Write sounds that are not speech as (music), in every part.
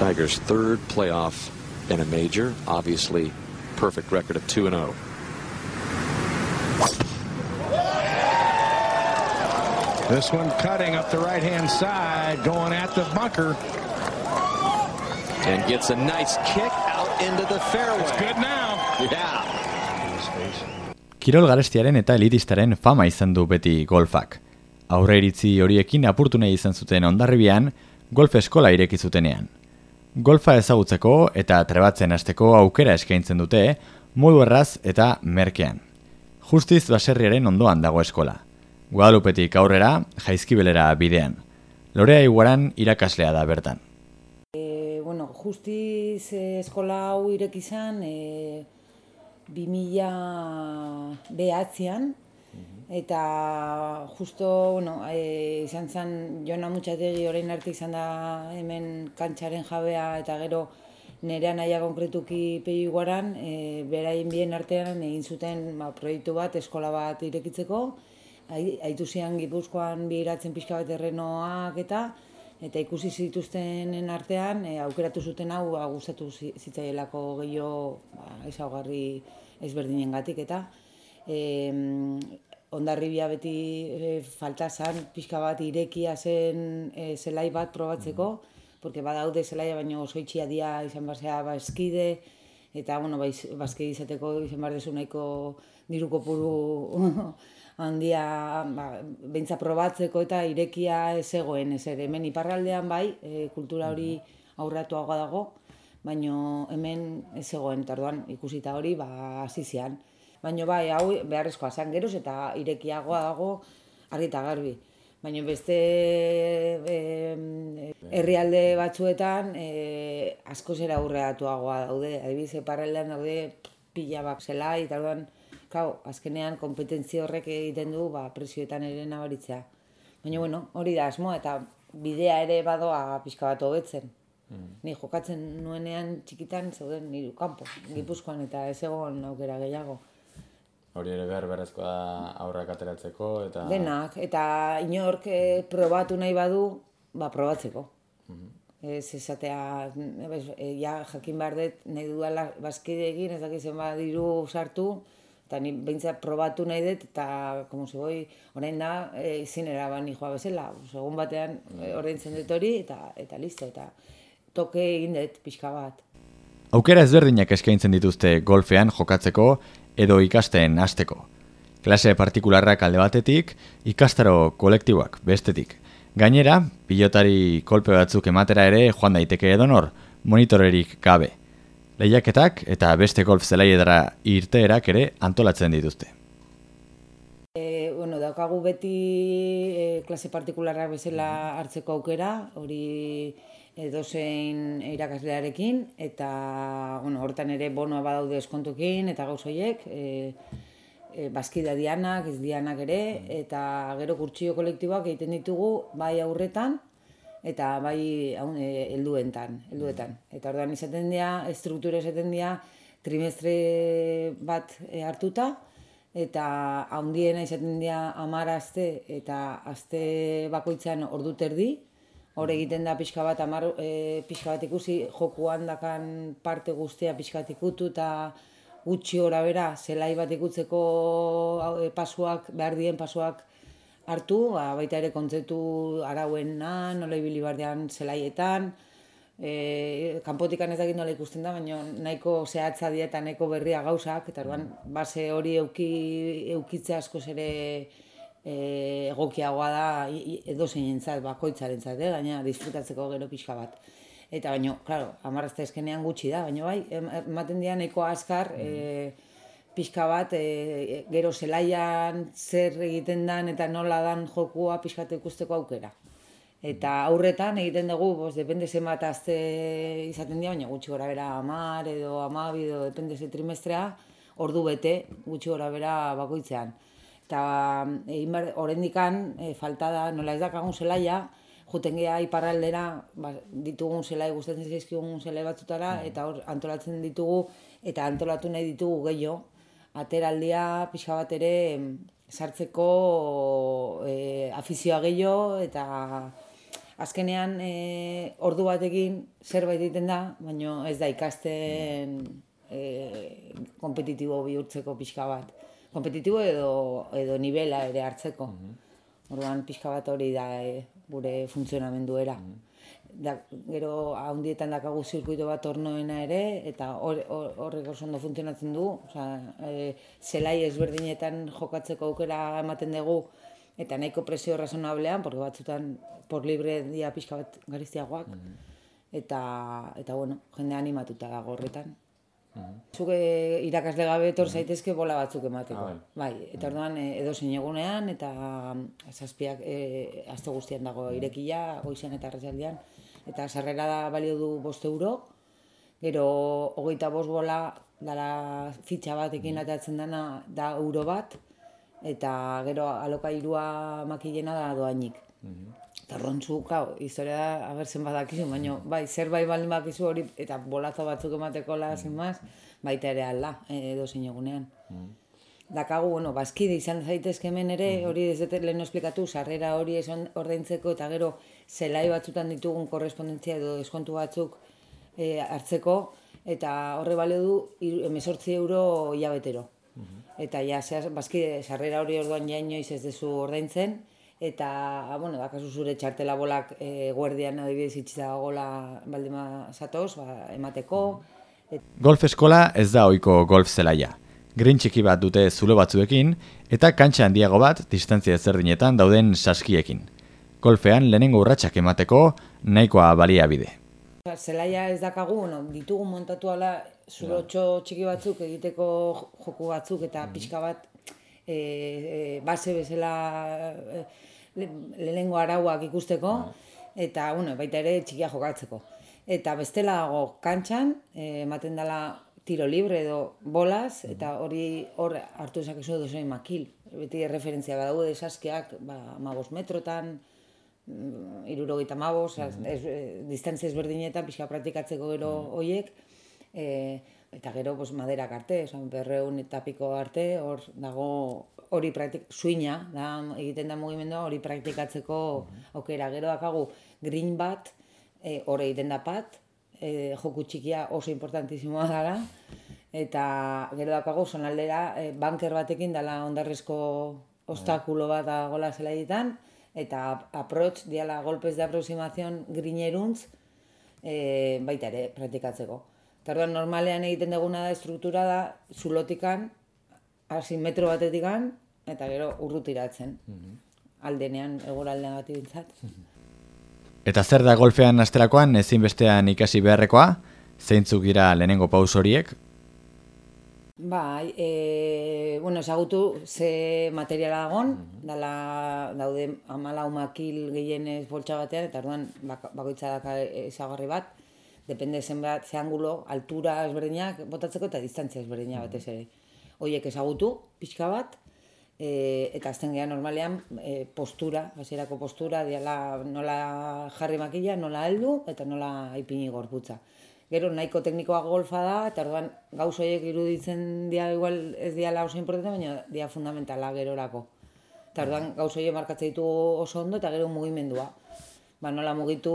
Tigers' third playoff in a major. Obviously, perfect record of 2 0. This one cutting up the right hand side, going at the bunker. And gets a nice kick out into the fairway. It's good now. Yeah. Kirol garestiaren eta elitistaren fama izan du beti golfak. Aurre iritzi horiekin apurtu nahi izan zuten ondarribian, golf eskola ireki zutenean. Golfa ezagutzeko eta trebatzen hasteko aukera eskaintzen dute, modu erraz eta merkean. Justiz baserriaren ondoan dago eskola. Guadalupetik aurrera, jaizkibelera bidean. Lorea iguaran irakaslea da bertan. E, bueno, justiz eh, eskola hau irek izan e, 2000 behatzean, eta justo, bueno, e, izan zen Jona Mutxategi orain arte izan da hemen kantxaren jabea eta gero nerea naia konkretuki pegi guaran, e, beraien bien artean egin zuten ba, proiektu bat, eskola bat irekitzeko, Ai- aitu zian gipuzkoan bi iratzen pixka bat errenoak eta eta ikusi zituztenen artean e, aukeratu zuten hau ba, gustatu zi- zitzaielako gehiago ba, ezaugarri ezberdinengatik eta e, ondarribia beti e, falta zan pixka bat irekia zen e, zelai bat probatzeko, porque badaude zelaia baino oso itxia dia izan basea bazkide, eta bueno, baiz, bazkide izateko izan behar dezu nahiko diru kopuru (laughs) handia ba, beintza probatzeko eta irekia ez egoen, ez ere. Hemen iparraldean bai, e, kultura hori aurratuagoa dago, baino hemen ez egoen, eta orduan ikusita hori, ba, hasi zian. Baina bai, hau beharrezkoa zen geroz eta irekiagoa dago argi eta garbi. Baina beste e, herrialde batzuetan e, asko zera aurreatuagoa daude. Adibidez, iparraldean daude pila bak zelai, eta orduan, Kau, azkenean kompetentzia horrek egiten du ba, presioetan ere nabaritzea. Baina, bueno, hori da asmoa eta bidea ere badoa pixka bat hobetzen. Ni jokatzen nuenean txikitan zeuden niru kanpo, Gipuzkoan eta ez egon aukera gehiago. Hori ere behar beharrezkoa da aurrak ateratzeko eta... Denak, eta inork eh, probatu nahi badu, ba, probatzeko. Ez esatea, bez, eh, ja jakin behar dut nahi dudala bazkide egin, ez dakit zenbat diru sartu, eta ni behintzat probatu nahi dut, eta, como se boi, orain da, e, zinera bani joa bezala, segun batean e, ordaintzen dut hori, eta, eta listo, eta toke egin dut pixka bat. Aukera ezberdinak eskaintzen dituzte golfean jokatzeko edo ikasten hasteko. Klase partikularrak alde batetik, ikastaro kolektiboak bestetik. Gainera, pilotari kolpe batzuk ematera ere joan daiteke edonor, monitorerik gabe. Lehiaketak eta beste golf zelaiedara irteerak ere antolatzen dituzte. E, bueno, daukagu beti e, klase partikularrak bezala hartzeko aukera, hori edozein irakaslearekin, eta bueno, hortan ere bonoa badaude eskontukin, eta gauz horiek, e, e, bazkida dianak, ez dianak ere, eta gero kurtsio kolektiboak egiten ditugu bai aurretan, eta bai e, helduentan, helduetan. Eta orduan izaten dira, estruktura izaten dira, trimestre bat e, hartuta, eta handiena izaten dira amar aste, eta aste bakoitzan ordu terdi, hor egiten da pixka bat, amar, e, pixka bat ikusi, jokuan dakan parte guztia pixka bat ikutu, eta gutxi ora bera, zelai bat ikutzeko hau, e, pasuak, behar dien pasuak hartu, ba, baita ere kontzeptu arauena, nola ibili bardean zelaietan, e, kanpotikan ez dakit nola ikusten da, baina nahiko zehatza dira eta nahiko berria gauzak, eta orduan base hori euki, eukitze askoz ere e, egokiagoa da edo zeinentzat, bakoitzarentzat, eh? gaina disfrutatzeko gero pixka bat. Eta baino, claro, amarrazte eskenean gutxi da, baina bai, em- ematen dira nahiko azkar, e, pixka bat, e, gero zelaian zer egiten dan eta nola dan jokua pixka ikusteko aukera. Eta aurretan egiten dugu, bos, depende zenbat azte izaten dira, baina gutxi gora bera amar edo amabi edo depende ze trimestrea, ordu bete gutxi gora bera bakoitzean. Eta egin behar, oraindikan e, falta da, nola ez dakagun zelaia, juten geha iparraldera, ba, ditugun zelai, gustatzen zaizkigun zelai batzutara, eta hor antolatzen ditugu, eta antolatu nahi ditugu gehiago, ateraldia pixka bat ere sartzeko e, afizioa gehiago, eta azkenean e, ordu batekin zerbait egiten da, baina ez da ikasten e, kompetitibo bihurtzeko pixka bat. Kompetitibo edo, edo nivela ere hartzeko. Orduan pixka bat hori da e, gure funtzionamenduera. Da, gero handietan dakagu zirkuito bat tornoena ere, eta hor- hor- horrek oso ondo funtzionatzen du. Osea, e, zelai ezberdinetan jokatzeko aukera ematen dugu, eta nahiko presio razonablean, porque batzutan por libre dia pixka bat gariztiagoak, eta, eta bueno, jende animatuta dago horretan. Zuke irakasle gabe etor zaitezke bola batzuk emateko. Ah, bai, eta orduan e, edo egunean eta mm, zazpiak e, aste guztian dago irekia, goizean eta arratsaldean. Eta sarrera da balio du bost euro, gero hogeita bost bola dala fitxa batekin atatzen dana da euro bat, eta gero alokairua makilena da doainik. Eta orduan zu, kau, historia da, agertzen badakizu, baina bai, zerbait baldin bakizu hori, eta bolazo batzuk emateko la, sin más, baita ere alda, edo zein egunean. Dakagu, bueno, bazkide izan zaitezke hemen ere, hori ez dut lehen esplikatu, sarrera hori ez on- ordaintzeko, eta gero zelai batzutan ditugun korrespondentzia edo deskontu batzuk e, hartzeko, eta horre balio du hemezortzi euro hilabetero. Eta ja, zehaz, bazkide, sarrera hori orduan ja inoiz ez dezu ordaintzen, eta, bueno, dakazu zure txartela bolak e, guardian adibidez itxita gola baldima zatoz, ba, emateko, et, Golf eskola ez da ohiko golf zelaia. Green txiki bat dute zulo batzuekin eta kantxa handiago bat distantzia ezberdinetan dauden saskiekin. Golfean lehenengo urratsak emateko nahikoa baliabide. Osea, Zelaia ez dakagu, bueno, ditugu montatu ala zurotxo txiki batzuk egiteko jo- joku batzuk eta pixka bat e, e, base bezala e, lehenengo arauak ikusteko eta bueno, baita ere txikia jokatzeko. Eta bestela dago kantxan, e, ematen dela tiro libre edo bolaz, eta hori hor hartu dezakezu dozein makil. Beti referentzia badaude saskiak, ba, magos metrotan, irurogeita mabos, ez, eh, distantzia ezberdinetan pixka praktikatzeko gero hoiek, e, eta gero pues, maderak arte, osan, berreun eta piko arte, hor dago hori praktik, suina, da, egiten da mugimendua hori praktikatzeko aukera. Gero dakagu green bat, e, hor egiten da pat, e, joku txikia oso importantizimoa dara, eta gero dakagu zonaldera e, banker batekin dala ondarrezko obstakulo bat dagoela zelaietan, eta approach diala golpes de aproximación grineruntz e, baita ere praktikatzeko. Eta orduan normalean egiten duguna da estruktura da zulotikan, hasi metro batetikan, eta gero urrutiratzen. Aldenean, egoraldean gati bintzat. Eta zer da golfean asterakoan ezinbestean ikasi beharrekoa? Zeintzuk dira lehenengo paus horiek? Bai, e, bueno, ezagutu ze materiala dagon, dala daude amalau makil gehienez boltsa batean, eta orduan bak- bakoitza daka ezagarri bat, depende zenbat, ze angulo, altura ezberdinak botatzeko eta distantzia ezberdina batez ere. Hoiek ezagutu, pixka bat, e, eta azten gehan normalean e, postura, hasierako postura, diala nola jarri makila, nola heldu eta nola ipini gorputza. Gero nahiko teknikoa golfa da, eta orduan gauz horiek iruditzen dia igual ez diala oso importante, baina dia fundamentala gerorako. Eta orduan gauz horiek markatzen ditugu oso ondo, eta gero mugimendua. Ba, nola mugitu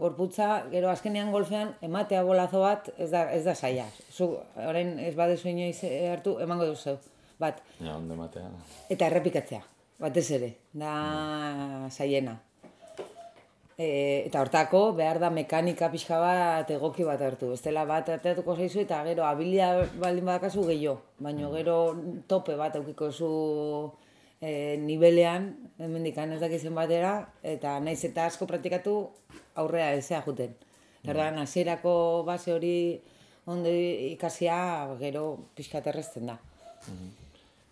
gorputza, gero azkenean golfean ematea bolazo bat ez da, ez da saia. Zu, orain ez badezu inoiz eh, hartu, emango duzu. Bat, Ja, ondo ematea. eta errepikatzea, batez ere, da saiena. E, eta hortako behar da mekanika pixka bat egoki bat hartu. Bestela bat ateatuko zaizu eta gero abilia baldin badakazu gehiago. Baina gero tope bat eukiko zu e, nivelean, hemendikan ez dakizen batera, eta naiz eta asko praktikatu aurrea ezea juten. Eta orduan, hasierako base hori ondo ikasia gero pixka errezten da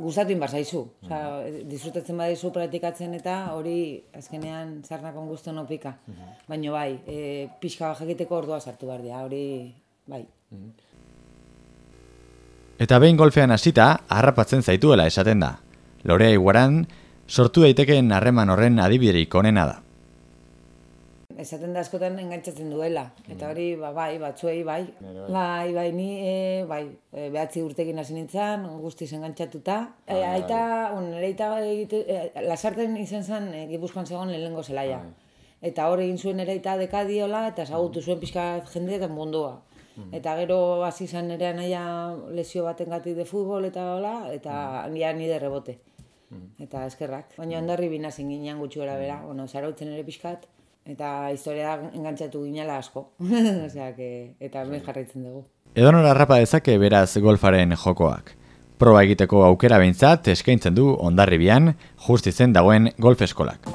gustatu inbar zaizu. Osea, disfrutatzen badizu praktikatzen eta hori azkenean zarnakon gustu no pika. Baina bai, e, pixka jakiteko ordua sartu behar dira, hori bai. Eta behin golfean hasita, harrapatzen zaituela esaten da. Lorea iguaran, sortu daitekeen harreman horren adibiderik onena da. Esaten da askotan engantzatzen duela. Eta hori, ba, bai, batzuei bai. Bai. Bai, bai, ni, e, bai, e, behatzi urtekin hasi nintzen, guztiz engantzatuta. E, Bai, aita, un, nire aita egite, e, lasarten izan zen, e, Gipuzkoan zegoen lehenengo zelaia. Bai. eta hor egin zuen ere eta dekadiola, eta ezagutu zuen pixka jende eta mundua. Eta gero hasi izan ere anaia lesio baten de futbol eta hola, eta ja nire rebote. Eta eskerrak. Baina ondarri bina zen ginean bera, bueno, zarautzen ere pixkat, eta historia engantzatu ginela asko. (laughs) Osea, que, eta hemen jarraitzen dugu. Edonora harrapa dezake beraz golfaren jokoak. Proba egiteko aukera behintzat eskaintzen du ondarribian justizen dagoen golf eskolak.